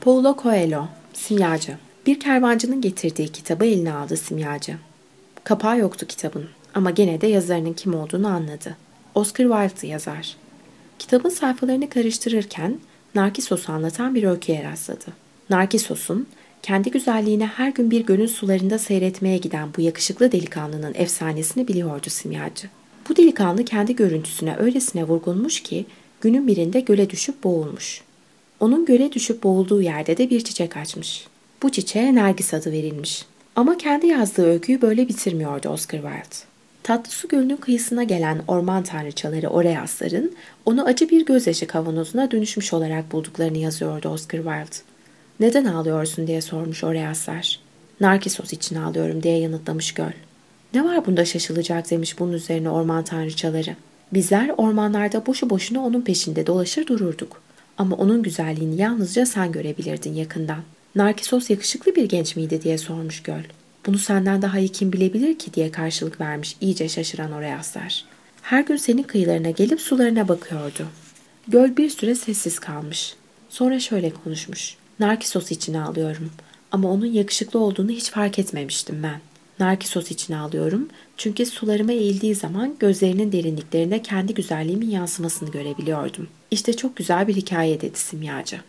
Paulo Coelho, Simyacı. Bir kervancının getirdiği kitabı eline aldı simyacı. Kapağı yoktu kitabın ama gene de yazarının kim olduğunu anladı. Oscar Wilde yazar. Kitabın sayfalarını karıştırırken Narkisos'u anlatan bir öyküye rastladı. Narkisos'un kendi güzelliğine her gün bir gölün sularında seyretmeye giden bu yakışıklı delikanlının efsanesini biliyordu simyacı. Bu delikanlı kendi görüntüsüne öylesine vurgunmuş ki günün birinde göle düşüp boğulmuş. Onun göle düşüp boğulduğu yerde de bir çiçek açmış. Bu çiçeğe Nergis adı verilmiş. Ama kendi yazdığı öyküyü böyle bitirmiyordu Oscar Wilde. Tatlı su gölünün kıyısına gelen orman tanrıçaları Oreasların onu acı bir gözyaşı kavanozuna dönüşmüş olarak bulduklarını yazıyordu Oscar Wilde. Neden ağlıyorsun diye sormuş Oreaslar. Narkisos için ağlıyorum diye yanıtlamış göl. Ne var bunda şaşılacak demiş bunun üzerine orman tanrıçaları. Bizler ormanlarda boşu boşuna onun peşinde dolaşır dururduk. Ama onun güzelliğini yalnızca sen görebilirdin yakından. Narkisos yakışıklı bir genç miydi diye sormuş göl. Bunu senden daha iyi kim bilebilir ki diye karşılık vermiş iyice şaşıran Oreaslar. Her gün senin kıyılarına gelip sularına bakıyordu. Göl bir süre sessiz kalmış. Sonra şöyle konuşmuş. Narkisos için ağlıyorum. Ama onun yakışıklı olduğunu hiç fark etmemiştim ben. Narkisos için ağlıyorum çünkü sularıma eğildiği zaman gözlerinin derinliklerinde kendi güzelliğimin yansımasını görebiliyordum. İşte çok güzel bir hikaye dedi simyacı.